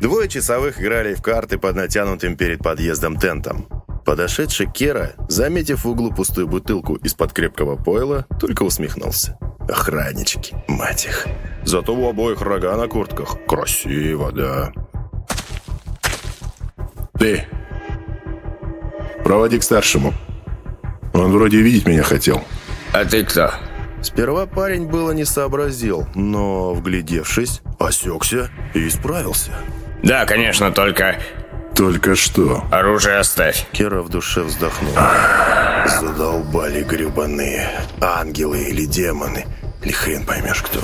Двое часовых играли в карты под натянутым перед подъездом тентом. Подошедший Кера, заметив в углу пустую бутылку из-под крепкого пойла, только усмехнулся. Охраннички, мать их. Зато у обоих рога на куртках. Красиво, да. Ты, проводи к старшему. Он вроде видеть меня хотел. А ты кто? Сперва парень было не сообразил, но, вглядевшись, осекся и исправился. Да, конечно, только... Только что? Оружие оставь. Кера в душе вздохнул. Задолбали гребаные. Ангелы или демоны. Или хрен поймешь кто.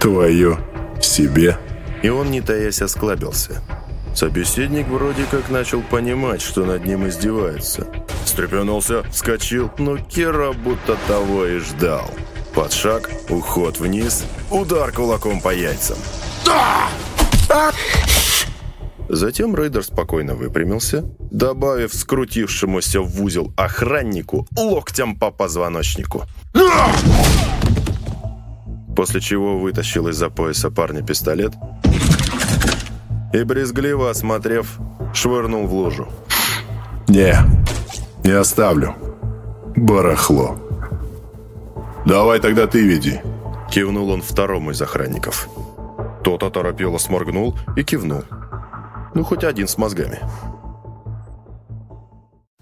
Твое себе? И он, не таясь, осклабился. Собеседник вроде как начал понимать, что над ним издеваются. Встрепенулся, вскочил, но Кера будто того и ждал. Под шаг, уход вниз, удар кулаком по яйцам. Затем рейдер спокойно выпрямился, добавив скрутившемуся в узел охраннику локтем по позвоночнику. После чего вытащил из-за пояса парня пистолет и, брезгливо осмотрев, швырнул в лужу. «Не, не оставлю. Барахло. Давай тогда ты веди». Кивнул он второму из охранников. Тот оторопело сморгнул и кивнул. Ну, хоть один с мозгами.